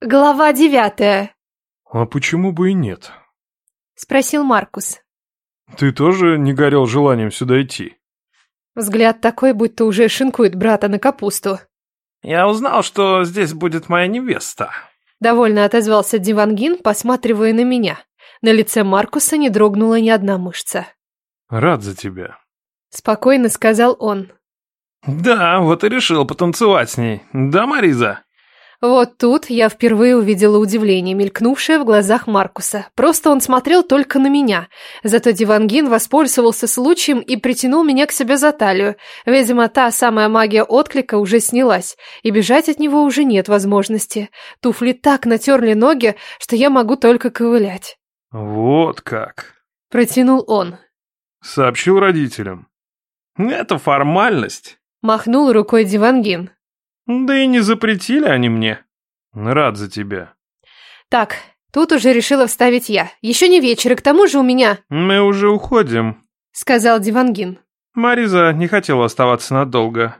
Глава девятая. А почему бы и нет? Спросил Маркус. Ты тоже не горел желанием сюда идти? Взгляд такой, будто уже шинкует брата на капусту. Я узнал, что здесь будет моя невеста. Довольно отозвался Дивангин, посматривая на меня. На лице Маркуса не дрогнула ни одна мышца. Рад за тебя. Спокойно сказал он. Да, вот и решил потанцевать с ней. Да, Мариза? Вот тут я впервые увидела удивление, мелькнувшее в глазах Маркуса. Просто он смотрел только на меня. Зато Дивангин воспользовался случаем и притянул меня к себе за талию. Видимо, та самая магия отклика уже снялась, и бежать от него уже нет возможности. Туфли так натерли ноги, что я могу только ковылять. Вот как. Протянул он. Сообщил родителям. Это формальность. Махнул рукой Дивангин. Да и не запретили они мне. Рад за тебя. Так, тут уже решила вставить я. Еще не вечер, и к тому же у меня... Мы уже уходим, Сказал Дивангин. Мариза не хотела оставаться надолго.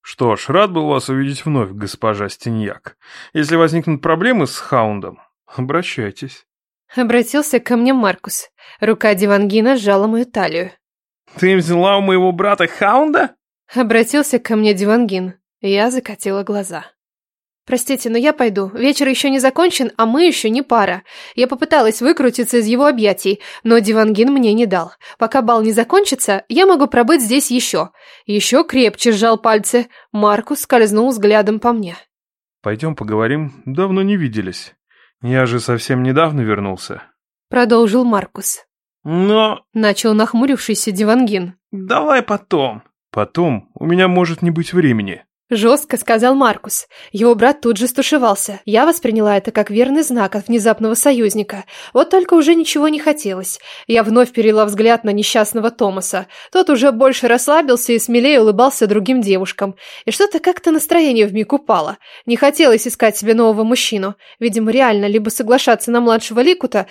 Что ж, рад был вас увидеть вновь, госпожа Стеньяк. Если возникнут проблемы с Хаундом, обращайтесь. Обратился ко мне Маркус. Рука Дивангина сжала мою талию. Ты взяла у моего брата Хаунда? Обратился ко мне Дивангин. Я закатила глаза. «Простите, но я пойду. Вечер еще не закончен, а мы еще не пара. Я попыталась выкрутиться из его объятий, но Дивангин мне не дал. Пока бал не закончится, я могу пробыть здесь еще». Еще крепче сжал пальцы. Маркус скользнул взглядом по мне. Пойдем поговорим, давно не виделись. Я же совсем недавно вернулся. Продолжил Маркус. Но... Начал нахмурившийся Дивангин. Давай потом. Потом у меня может не быть времени. Жестко сказал Маркус. Его брат тут же стушевался. Я восприняла это как верный знак от внезапного союзника. Вот только уже ничего не хотелось. Я вновь перела взгляд на несчастного Томаса. Тот уже больше расслабился и смелее улыбался другим девушкам. И что-то как-то настроение вмиг упало. Не хотелось искать себе нового мужчину. Видимо, реально либо соглашаться на младшего Ликута,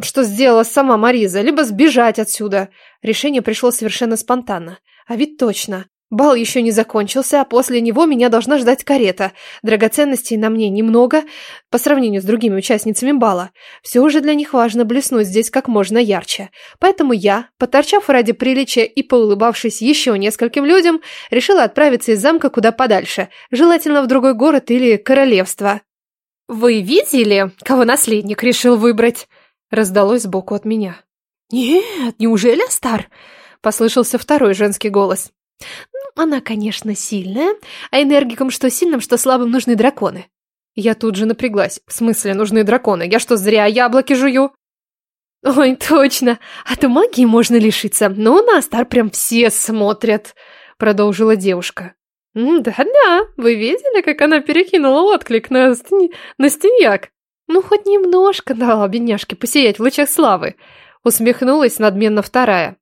что сделала сама Мариза, либо сбежать отсюда. Решение пришло совершенно спонтанно. А ведь точно. Бал еще не закончился, а после него меня должна ждать карета. Драгоценностей на мне немного по сравнению с другими участницами бала. Все же для них важно блеснуть здесь как можно ярче. Поэтому я, поторчав ради приличия и поулыбавшись еще нескольким людям, решила отправиться из замка куда подальше, желательно в другой город или королевство. «Вы видели, кого наследник решил выбрать?» раздалось сбоку от меня. «Нет, неужели Астар?» послышался второй женский голос. Она, конечно, сильная, а энергикам что сильным, что слабым нужны драконы. Я тут же напряглась. В смысле нужны драконы? Я что, зря яблоки жую? Ой, точно. А то магии можно лишиться. Но на Астар прям все смотрят, продолжила девушка. «Да-да, вы видели, как она перекинула отклик на, стени... на стеньяк? Ну, хоть немножко дала бедняжке посиять в лучах славы», усмехнулась надменно вторая.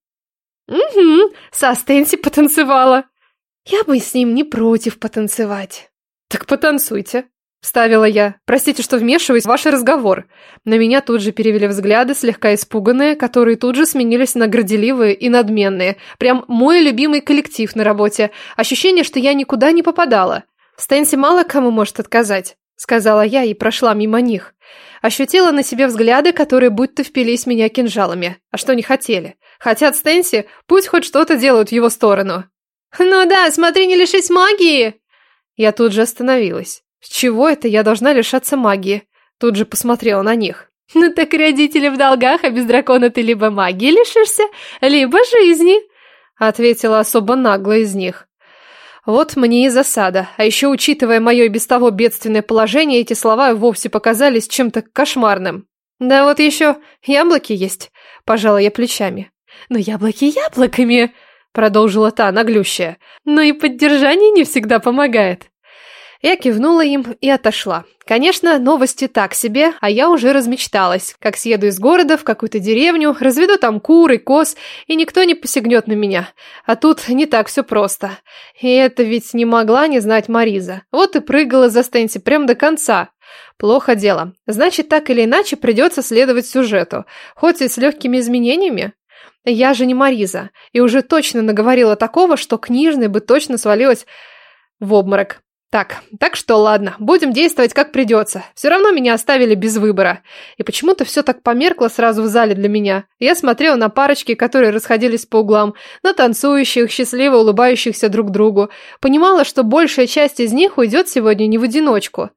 «Угу, со Стэнси потанцевала». «Я бы с ним не против потанцевать». «Так потанцуйте», — вставила я. «Простите, что вмешиваюсь в ваш разговор». На меня тут же перевели взгляды, слегка испуганные, которые тут же сменились на горделивые и надменные. Прям мой любимый коллектив на работе. Ощущение, что я никуда не попадала. Стэнси мало кому может отказать, сказала я и прошла мимо них. Ощутила на себе взгляды, которые будто впились меня кинжалами. А что не хотели? Хотят Стэнси, пусть хоть что-то делают в его сторону. «Ну да, смотри, не лишись магии!» Я тут же остановилась. С чего это я должна лишаться магии? Тут же посмотрела на них. «Ну так родители в долгах, а без дракона ты либо магии лишишься, либо жизни», ответила особо нагло из них. Вот мне и засада. А еще, учитывая мое и без того бедственное положение, эти слова вовсе показались чем-то кошмарным. «Да вот еще яблоки есть», – пожала я плечами. «Но яблоки яблоками!» — продолжила та, наглющая. «Но и поддержание не всегда помогает». Я кивнула им и отошла. Конечно, новости так себе, а я уже размечталась, как съеду из города в какую-то деревню, разведу там кур и коз, и никто не посягнет на меня. А тут не так все просто. И это ведь не могла не знать Мариза. Вот и прыгала за Стэнси прям до конца. Плохо дело. Значит, так или иначе придется следовать сюжету, хоть и с легкими изменениями. Я же не Мариза, и уже точно наговорила такого, что книжной бы точно свалилась в обморок. Так, так что ладно, будем действовать как придется. Все равно меня оставили без выбора. И почему-то все так померкло сразу в зале для меня. Я смотрела на парочки, которые расходились по углам, на танцующих, счастливо улыбающихся друг другу. Понимала, что большая часть из них уйдет сегодня не в одиночку.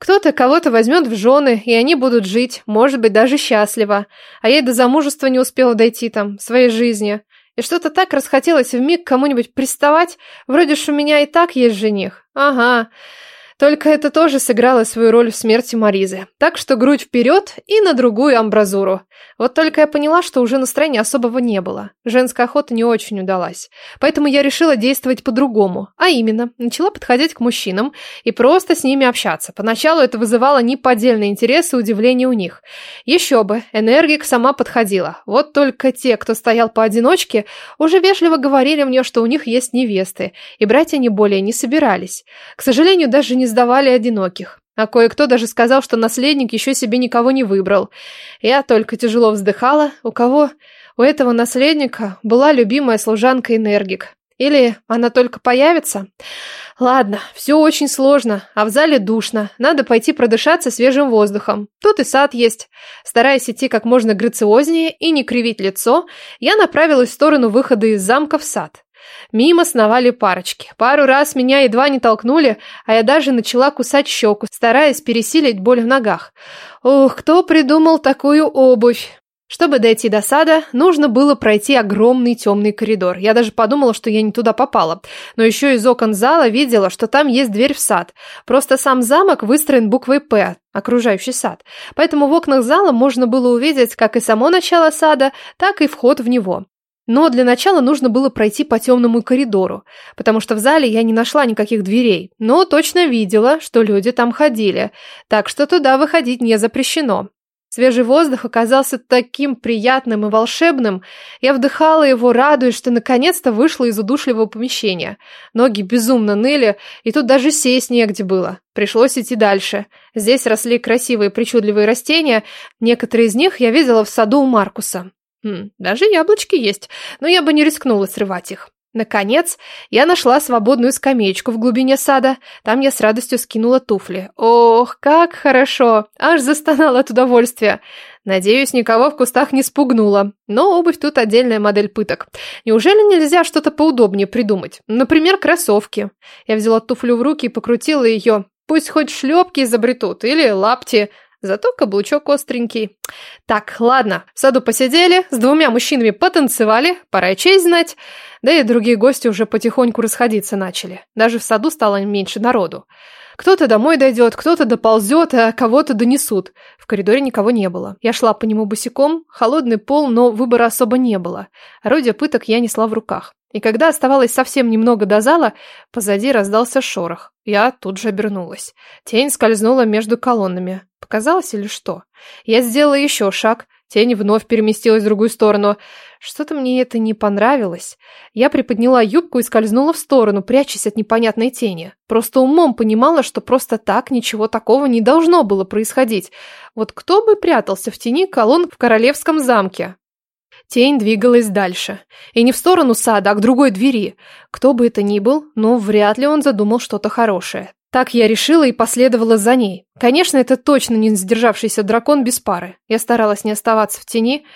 Кто-то кого-то возьмет в жены, и они будут жить, может быть, даже счастливо. А я и до замужества не успела дойти там, своей жизни. И что-то так расхотелось вмиг кому-нибудь приставать, вроде ж у меня и так есть жених. Ага. Только это тоже сыграло свою роль в смерти Маризы. Так что грудь вперед и на другую амбразуру. Вот только я поняла, что уже настроения особого не было. Женская охота не очень удалась. Поэтому я решила действовать по-другому. А именно, начала подходить к мужчинам и просто с ними общаться. Поначалу это вызывало неподдельный интерес и удивление у них. Еще бы, энергик сама подходила. Вот только те, кто стоял поодиночке, уже вежливо говорили мне, что у них есть невесты, и брать они более не собирались. К сожалению, даже не сдавали одиноких. А кое-кто даже сказал, что наследник еще себе никого не выбрал. Я только тяжело вздыхала. У кого? У этого наследника была любимая служанка Энергик. Или она только появится? Ладно, все очень сложно, а в зале душно. Надо пойти продышаться свежим воздухом. Тут и сад есть. Стараясь идти как можно грациознее и не кривить лицо, я направилась в сторону выхода из замка в сад. Мимо сновали парочки. Пару раз меня едва не толкнули, а я даже начала кусать щеку, стараясь пересилить боль в ногах. Ох, кто придумал такую обувь? Чтобы дойти до сада, нужно было пройти огромный темный коридор. Я даже подумала, что я не туда попала. Но еще из окон зала видела, что там есть дверь в сад. Просто сам замок выстроен буквой «П», окружающий сад. Поэтому в окнах зала можно было увидеть как и само начало сада, так и вход в него. Но для начала нужно было пройти по темному коридору, потому что в зале я не нашла никаких дверей, но точно видела, что люди там ходили, так что туда выходить не запрещено. Свежий воздух оказался таким приятным и волшебным. Я вдыхала его, радуясь, что наконец-то вышла из удушливого помещения. Ноги безумно ныли, и тут даже сесть негде было. Пришлось идти дальше. Здесь росли красивые причудливые растения. Некоторые из них я видела в саду у Маркуса. Хм, даже яблочки есть, но я бы не рискнула срывать их. Наконец, я нашла свободную скамеечку в глубине сада. Там я с радостью скинула туфли. Ох, как хорошо! Аж застонала от удовольствия. Надеюсь, никого в кустах не спугнула. Но обувь тут отдельная модель пыток. Неужели нельзя что-то поудобнее придумать? Например, кроссовки. Я взяла туфлю в руки и покрутила ее. Пусть хоть шлепки изобретут или лапти. Зато каблучок остренький. Так, ладно, в саду посидели, с двумя мужчинами потанцевали, пора и честь знать. Да и другие гости уже потихоньку расходиться начали. Даже в саду стало меньше народу. Кто-то домой дойдет, кто-то доползет, а кого-то донесут. В коридоре никого не было. Я шла по нему босиком, холодный пол, но выбора особо не было. Орудие пыток я несла в руках. И когда оставалось совсем немного до зала, позади раздался шорох. Я тут же обернулась. Тень скользнула между колоннами. Показалось или что? Я сделала еще шаг. Тень вновь переместилась в другую сторону. Что-то мне это не понравилось. Я приподняла юбку и скользнула в сторону, прячась от непонятной тени. Просто умом понимала, что просто так ничего такого не должно было происходить. Вот кто бы прятался в тени колонн в королевском замке? Тень двигалась дальше. И не в сторону сада, а к другой двери. Кто бы это ни был, но вряд ли он задумал что-то хорошее. Так я решила и последовала за ней. Конечно, это точно не сдержавшийся дракон без пары. Я старалась не оставаться в тени.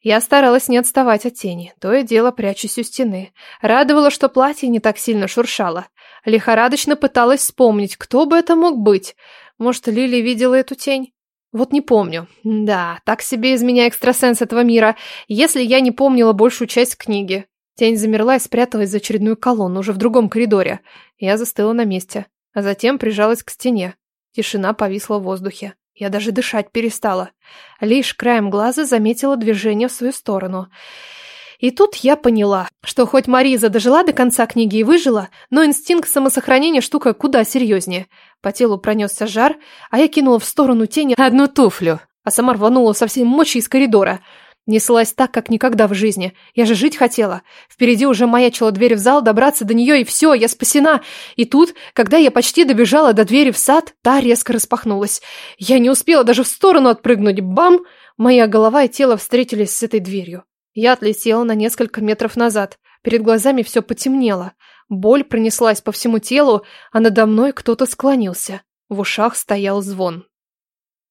Я старалась не отставать от тени. То и дело прячусь у стены. Радовало, что платье не так сильно шуршало. Лихорадочно пыталась вспомнить, кто бы это мог быть. Может, Лили видела эту тень? Вот не помню. Да, так себе из меня экстрасенс этого мира, если я не помнила большую часть книги. Тень замерла и спряталась за очередную колонну, уже в другом коридоре. Я застыла на месте, а затем прижалась к стене. Тишина повисла в воздухе. Я даже дышать перестала. Лишь краем глаза заметила движение в свою сторону. И тут я поняла, что хоть Мариза дожила до конца книги и выжила, но инстинкт самосохранения штука куда серьезнее. По телу пронесся жар, а я кинула в сторону тени одну туфлю, а сама рванула со всей мочи из коридора. Неслась так, как никогда в жизни. Я же жить хотела. Впереди уже маячила дверь в зал, добраться до нее, и все, я спасена. И тут, когда я почти добежала до двери в сад, та резко распахнулась. Я не успела даже в сторону отпрыгнуть. Бам! Моя голова и тело встретились с этой дверью. Я отлетела на несколько метров назад. Перед глазами все потемнело. Боль пронеслась по всему телу, а надо мной кто-то склонился. В ушах стоял звон.